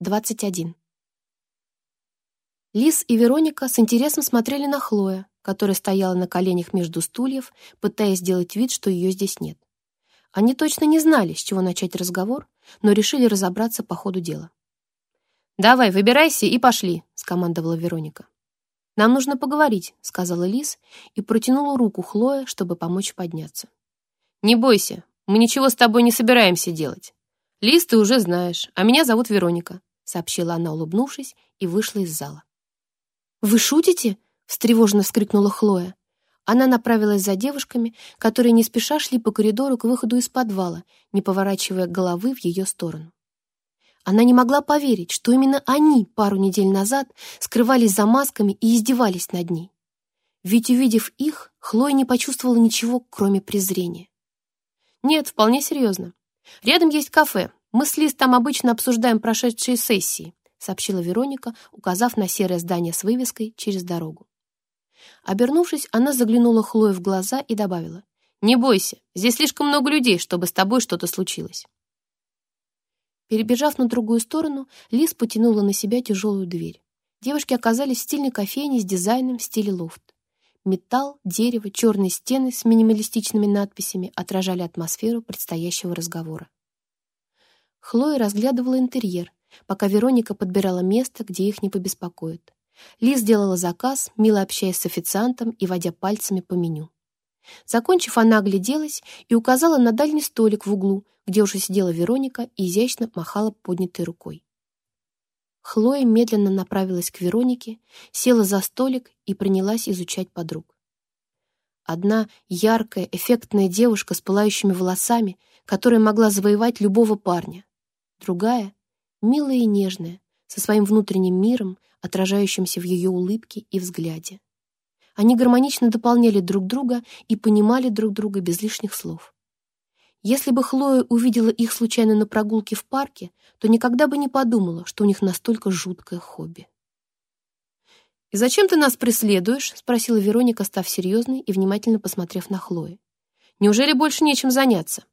21. Лис и Вероника с интересом смотрели на Хлоя, которая стояла на коленях между стульев, пытаясь сделать вид, что ее здесь нет. Они точно не знали, с чего начать разговор, но решили разобраться по ходу дела. «Давай, выбирайся и пошли», — скомандовала Вероника. «Нам нужно поговорить», — сказала Лис и протянула руку Хлоя, чтобы помочь подняться. «Не бойся, мы ничего с тобой не собираемся делать. Лис ты уже знаешь, а меня зовут Вероника сообщила она, улыбнувшись, и вышла из зала. «Вы шутите?» — встревоженно вскрикнула Хлоя. Она направилась за девушками, которые не спеша шли по коридору к выходу из подвала, не поворачивая головы в ее сторону. Она не могла поверить, что именно они пару недель назад скрывались за масками и издевались над ней. Ведь, увидев их, Хлоя не почувствовала ничего, кроме презрения. «Нет, вполне серьезно. Рядом есть кафе, «Мы с Листом обычно обсуждаем прошедшие сессии», сообщила Вероника, указав на серое здание с вывеской через дорогу. Обернувшись, она заглянула Хлое в глаза и добавила, «Не бойся, здесь слишком много людей, чтобы с тобой что-то случилось». Перебежав на другую сторону, Лис потянула на себя тяжелую дверь. Девушки оказались в стильной кофейне с дизайном в стиле лофт. Металл, дерево, черные стены с минималистичными надписями отражали атмосферу предстоящего разговора. Хлоя разглядывала интерьер, пока Вероника подбирала место, где их не побеспокоят. Ли сделала заказ, мило общаясь с официантом и водя пальцами по меню. Закончив, она огляделась и указала на дальний столик в углу, где уже сидела Вероника и изящно махала поднятой рукой. Хлоя медленно направилась к Веронике, села за столик и принялась изучать подруг. Одна яркая, эффектная девушка с пылающими волосами, которая могла завоевать любого парня. Другая — милая и нежная, со своим внутренним миром, отражающимся в ее улыбке и взгляде. Они гармонично дополняли друг друга и понимали друг друга без лишних слов. Если бы Хлоя увидела их случайно на прогулке в парке, то никогда бы не подумала, что у них настолько жуткое хобби. «И зачем ты нас преследуешь?» — спросила Вероника, став серьезной и внимательно посмотрев на Хлою. «Неужели больше нечем заняться?»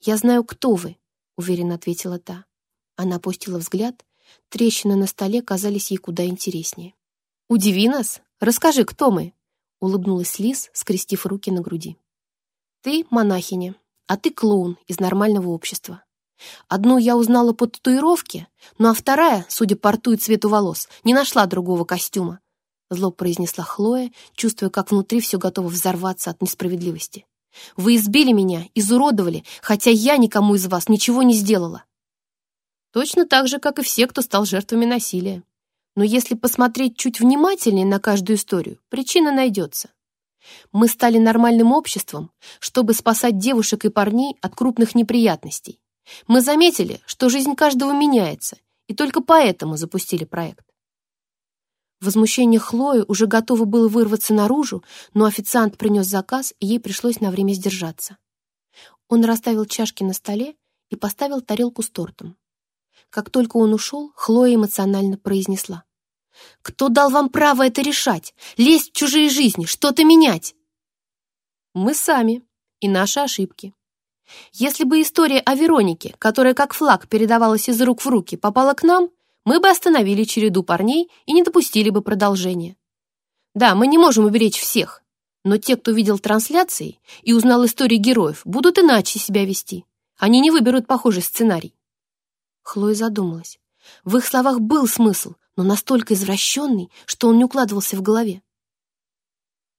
«Я знаю, кто вы уверенно ответила та. Она опустила взгляд. Трещины на столе казались ей куда интереснее. «Удиви нас! Расскажи, кто мы!» — улыбнулась Лис, скрестив руки на груди. «Ты монахиня, а ты клоун из нормального общества. Одну я узнала по татуировке, ну а вторая, судя по рту и цвету волос, не нашла другого костюма», — зло произнесла Хлоя, чувствуя, как внутри все готово взорваться от несправедливости. Вы избили меня, изуродовали, хотя я никому из вас ничего не сделала. Точно так же, как и все, кто стал жертвами насилия. Но если посмотреть чуть внимательнее на каждую историю, причина найдется. Мы стали нормальным обществом, чтобы спасать девушек и парней от крупных неприятностей. Мы заметили, что жизнь каждого меняется, и только поэтому запустили проект. Возмущение Хлои уже готово было вырваться наружу, но официант принес заказ, и ей пришлось на время сдержаться. Он расставил чашки на столе и поставил тарелку с тортом. Как только он ушел, Хлоя эмоционально произнесла. «Кто дал вам право это решать? Лезть в чужие жизни, что-то менять?» «Мы сами и наши ошибки», если бы история о Веронике, которая как флаг передавалась из рук в руки, попала к нам, мы бы остановили череду парней и не допустили бы продолжения. Да, мы не можем уберечь всех, но те, кто видел трансляции и узнал истории героев, будут иначе себя вести. Они не выберут похожий сценарий. Хлоя задумалась. В их словах был смысл, но настолько извращенный, что он не укладывался в голове.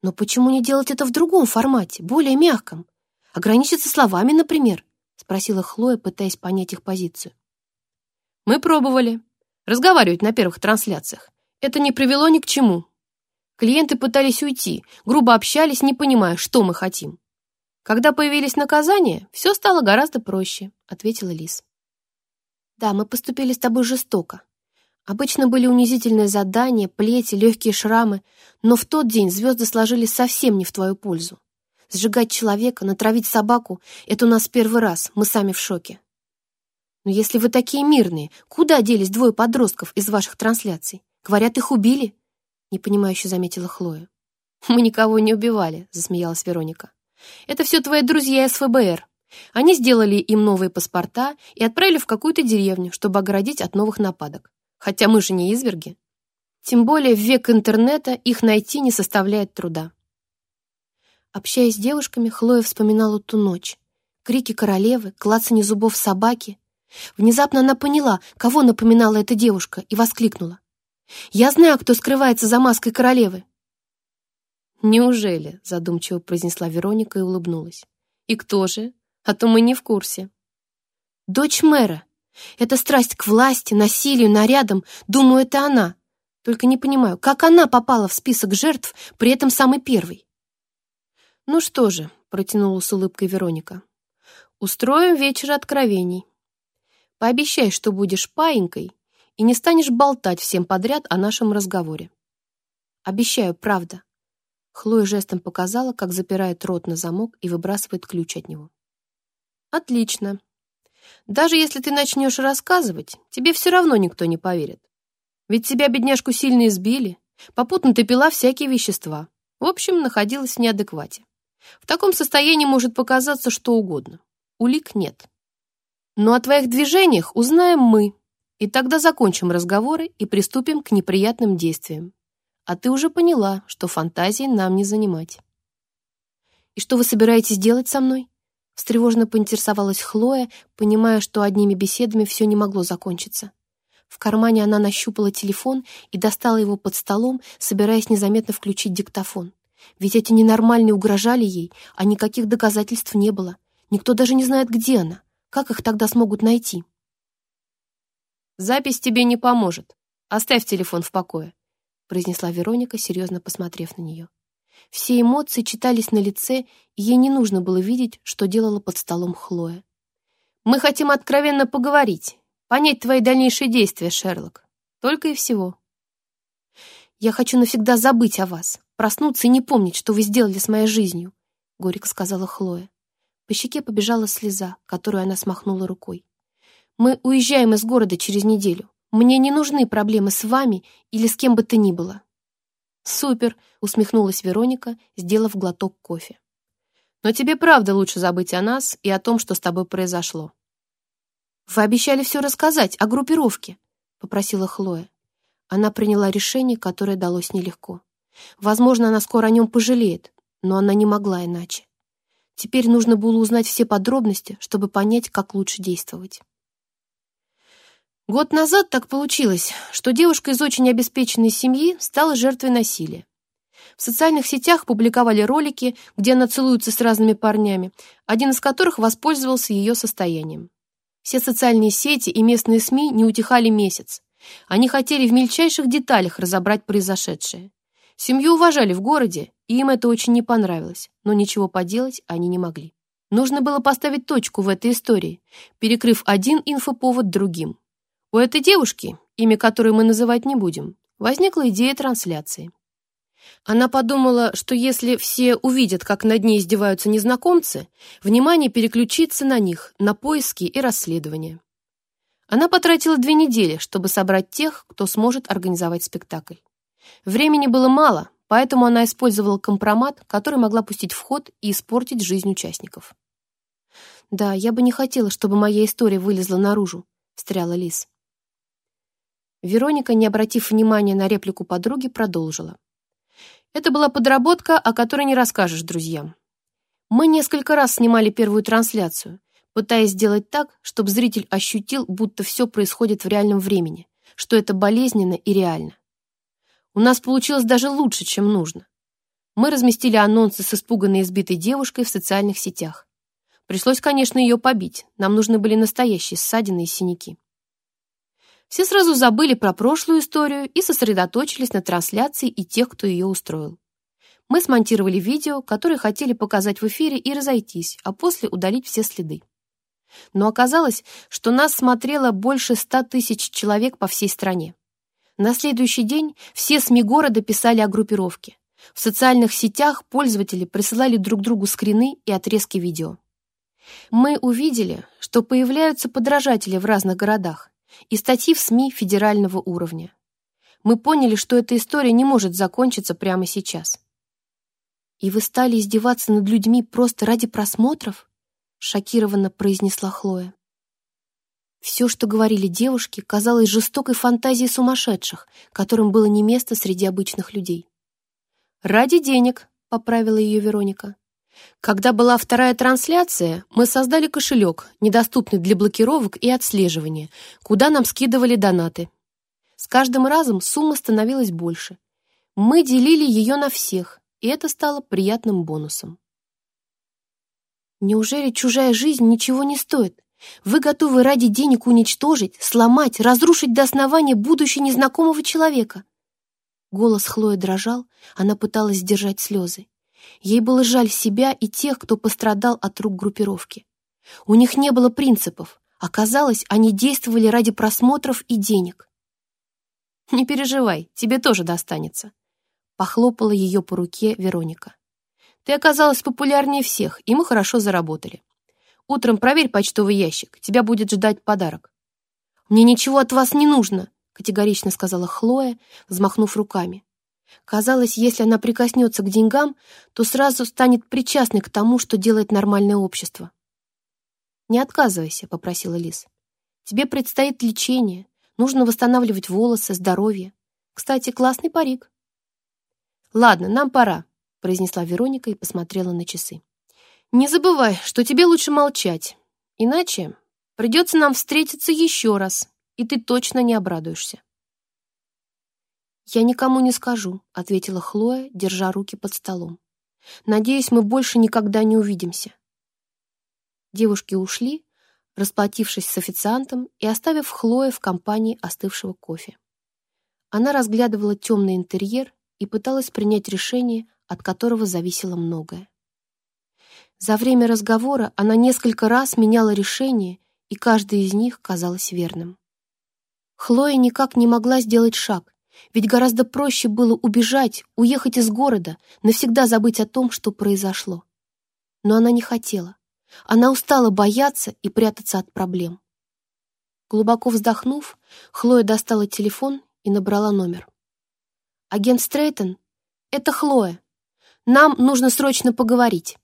Но почему не делать это в другом формате, более мягком? Ограничиться словами, например? Спросила Хлоя, пытаясь понять их позицию. Мы пробовали, разговаривать на первых трансляциях. Это не привело ни к чему. Клиенты пытались уйти, грубо общались, не понимая, что мы хотим. Когда появились наказания, все стало гораздо проще, ответила Лис. Да, мы поступили с тобой жестоко. Обычно были унизительные задания, плети, легкие шрамы, но в тот день звезды сложились совсем не в твою пользу. Сжигать человека, натравить собаку — это у нас первый раз, мы сами в шоке. Но если вы такие мирные, куда делись двое подростков из ваших трансляций? Говорят, их убили?» Непонимающе заметила Хлоя. «Мы никого не убивали», — засмеялась Вероника. «Это все твои друзья из ФБР. Они сделали им новые паспорта и отправили в какую-то деревню, чтобы оградить от новых нападок. Хотя мы же не изверги. Тем более в век интернета их найти не составляет труда». Общаясь с девушками, Хлоя вспоминала ту ночь. Крики королевы, клацанье зубов собаки, Внезапно она поняла, кого напоминала эта девушка, и воскликнула. «Я знаю, кто скрывается за маской королевы!» «Неужели?» — задумчиво произнесла Вероника и улыбнулась. «И кто же? А то мы не в курсе». «Дочь мэра. Эта страсть к власти, насилию, нарядам, думаю, это она. Только не понимаю, как она попала в список жертв, при этом самый первый?» «Ну что же», — протянула с улыбкой Вероника, — «устроим вечер откровений». Пообещай, что будешь паинькой и не станешь болтать всем подряд о нашем разговоре. Обещаю, правда. Хлоя жестом показала, как запирает рот на замок и выбрасывает ключ от него. Отлично. Даже если ты начнешь рассказывать, тебе все равно никто не поверит. Ведь тебя, бедняжку, сильно избили. Попутно ты пила всякие вещества. В общем, находилась в неадеквате. В таком состоянии может показаться что угодно. Улик нет. Но о твоих движениях узнаем мы. И тогда закончим разговоры и приступим к неприятным действиям. А ты уже поняла, что фантазии нам не занимать. И что вы собираетесь делать со мной? Встревожно поинтересовалась Хлоя, понимая, что одними беседами все не могло закончиться. В кармане она нащупала телефон и достала его под столом, собираясь незаметно включить диктофон. Ведь эти ненормальные угрожали ей, а никаких доказательств не было. Никто даже не знает, где она. Как их тогда смогут найти? «Запись тебе не поможет. Оставь телефон в покое», произнесла Вероника, серьезно посмотрев на нее. Все эмоции читались на лице, и ей не нужно было видеть, что делала под столом Хлоя. «Мы хотим откровенно поговорить, понять твои дальнейшие действия, Шерлок. Только и всего». «Я хочу навсегда забыть о вас, проснуться и не помнить, что вы сделали с моей жизнью», — горько сказала Хлоя. По щеке побежала слеза, которую она смахнула рукой. «Мы уезжаем из города через неделю. Мне не нужны проблемы с вами или с кем бы то ни было». «Супер!» — усмехнулась Вероника, сделав глоток кофе. «Но тебе правда лучше забыть о нас и о том, что с тобой произошло». «Вы обещали все рассказать о группировке», — попросила Хлоя. Она приняла решение, которое далось нелегко. Возможно, она скоро о нем пожалеет, но она не могла иначе. Теперь нужно было узнать все подробности, чтобы понять, как лучше действовать. Год назад так получилось, что девушка из очень обеспеченной семьи стала жертвой насилия. В социальных сетях публиковали ролики, где она целуется с разными парнями, один из которых воспользовался ее состоянием. Все социальные сети и местные СМИ не утихали месяц. Они хотели в мельчайших деталях разобрать произошедшее. Семью уважали в городе, им это очень не понравилось, но ничего поделать они не могли. Нужно было поставить точку в этой истории, перекрыв один инфоповод другим. У этой девушки, имя которой мы называть не будем, возникла идея трансляции. Она подумала, что если все увидят, как над ней издеваются незнакомцы, внимание переключится на них, на поиски и расследования. Она потратила две недели, чтобы собрать тех, кто сможет организовать спектакль. Времени было мало, Поэтому она использовала компромат, который могла пустить в ход и испортить жизнь участников. «Да, я бы не хотела, чтобы моя история вылезла наружу», — встряла Лис. Вероника, не обратив внимания на реплику подруги, продолжила. «Это была подработка, о которой не расскажешь друзьям. Мы несколько раз снимали первую трансляцию, пытаясь сделать так, чтобы зритель ощутил, будто все происходит в реальном времени, что это болезненно и реально. У нас получилось даже лучше, чем нужно. Мы разместили анонсы с испуганной и избитой девушкой в социальных сетях. Пришлось, конечно, ее побить. Нам нужны были настоящие ссадины и синяки. Все сразу забыли про прошлую историю и сосредоточились на трансляции и тех, кто ее устроил. Мы смонтировали видео, которое хотели показать в эфире и разойтись, а после удалить все следы. Но оказалось, что нас смотрело больше ста тысяч человек по всей стране. На следующий день все СМИ города писали о группировке. В социальных сетях пользователи присылали друг другу скрины и отрезки видео. Мы увидели, что появляются подражатели в разных городах и статьи в СМИ федерального уровня. Мы поняли, что эта история не может закончиться прямо сейчас. «И вы стали издеваться над людьми просто ради просмотров?» — шокированно произнесла Хлоя. Все, что говорили девушки, казалось жестокой фантазией сумасшедших, которым было не место среди обычных людей. «Ради денег», — поправила ее Вероника. «Когда была вторая трансляция, мы создали кошелек, недоступный для блокировок и отслеживания, куда нам скидывали донаты. С каждым разом сумма становилась больше. Мы делили ее на всех, и это стало приятным бонусом. «Неужели чужая жизнь ничего не стоит?» Вы готовы ради денег уничтожить, сломать, разрушить до основания будущее незнакомого человека. Голос Хлои дрожал, она пыталась сдержать слезы. Ей было жаль себя и тех, кто пострадал от рук группировки. У них не было принципов. Оказалось, они действовали ради просмотров и денег. «Не переживай, тебе тоже достанется», — похлопала ее по руке Вероника. «Ты оказалась популярнее всех, и мы хорошо заработали. Утром проверь почтовый ящик, тебя будет ждать подарок». «Мне ничего от вас не нужно», — категорично сказала Хлоя, взмахнув руками. Казалось, если она прикоснется к деньгам, то сразу станет причастной к тому, что делает нормальное общество. «Не отказывайся», — попросила Лис. «Тебе предстоит лечение, нужно восстанавливать волосы, здоровье. Кстати, классный парик». «Ладно, нам пора», — произнесла Вероника и посмотрела на часы. Не забывай, что тебе лучше молчать, иначе придется нам встретиться еще раз, и ты точно не обрадуешься. «Я никому не скажу», — ответила Хлоя, держа руки под столом. «Надеюсь, мы больше никогда не увидимся». Девушки ушли, расплатившись с официантом и оставив Хлоя в компании остывшего кофе. Она разглядывала темный интерьер и пыталась принять решение, от которого зависело многое. За время разговора она несколько раз меняла решение, и каждый из них казалось верным. Хлоя никак не могла сделать шаг, ведь гораздо проще было убежать, уехать из города, навсегда забыть о том, что произошло. Но она не хотела. Она устала бояться и прятаться от проблем. Глубоко вздохнув, Хлоя достала телефон и набрала номер. «Агент Стрейтон, это Хлоя. Нам нужно срочно поговорить».